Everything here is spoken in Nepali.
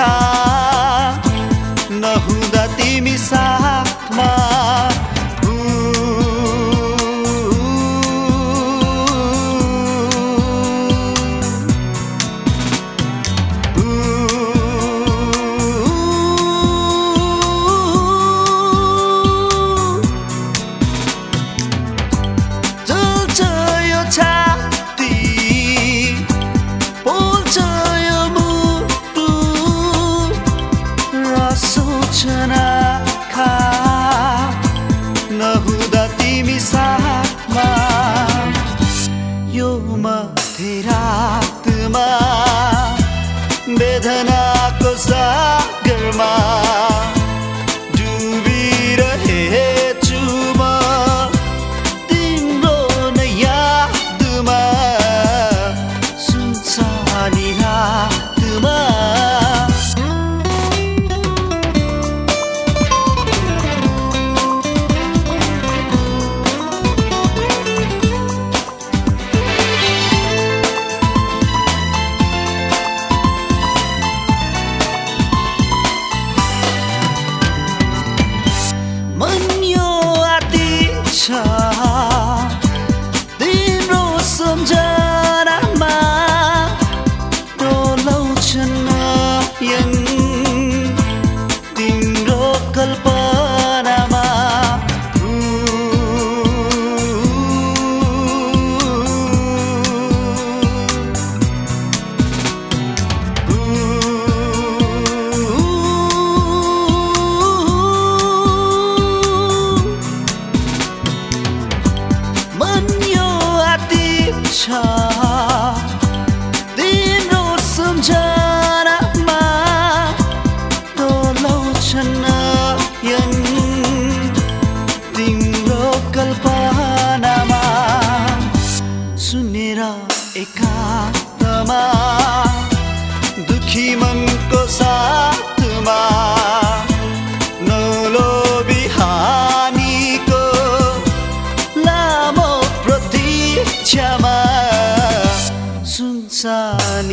か。आत्मा वेदना को सागरमा ছা कल्पनामा पहनामा सुनेर एकातमा, दुखी मनको साथमा नौलो बिहानीको लामो प्रतीक्षमा सुनसान